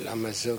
l'Amazon